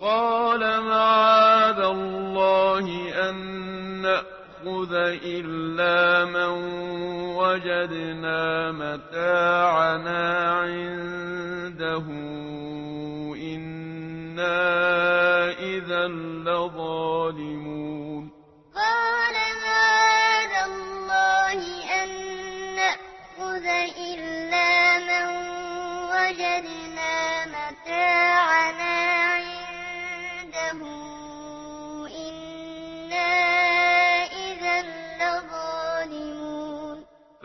قال معاذ الله أن نأخذ إلا من وجدنا متاعنا عنده. إنا إذا لظالمون. قال معاذ الله أن نأخذ إلا من وجدنا متاعنا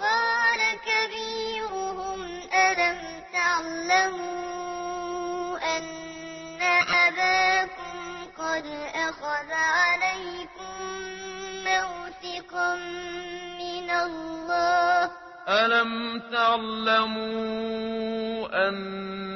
قال كبيرهم ألم تعلموا أن أباكم قد أخذ عليكم موثقا من الله؟ ألم تعلموا أن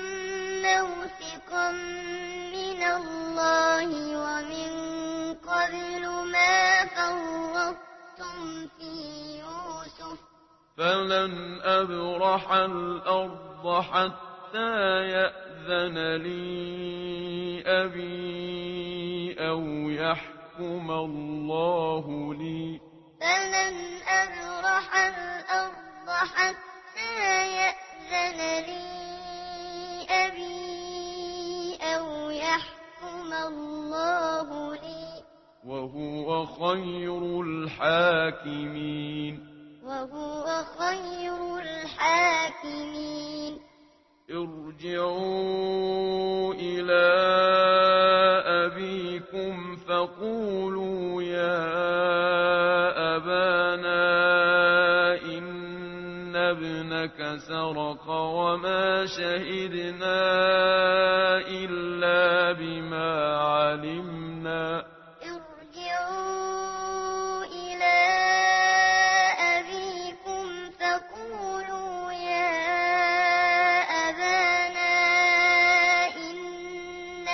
فلن أبرح الأرض حتى يأذن لي أبي أو يحكم الله لي. فلن أبرح الأرض حتى الحاكمين ارجعوا إلى أبيكم فقولوا يا أبانا إن ابنك سرق وما شهدنا إلا بما علمنا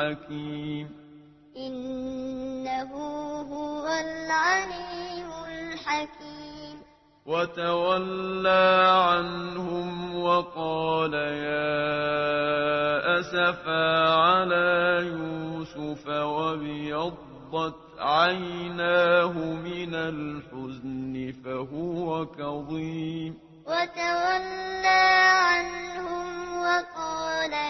الحكيم إنه هو العليم الحكيم. وتولى عنهم وقال يا أسفى على يوسف وابيضت عيناه من الحزن فهو كظيم. وتولى عنهم وقال يا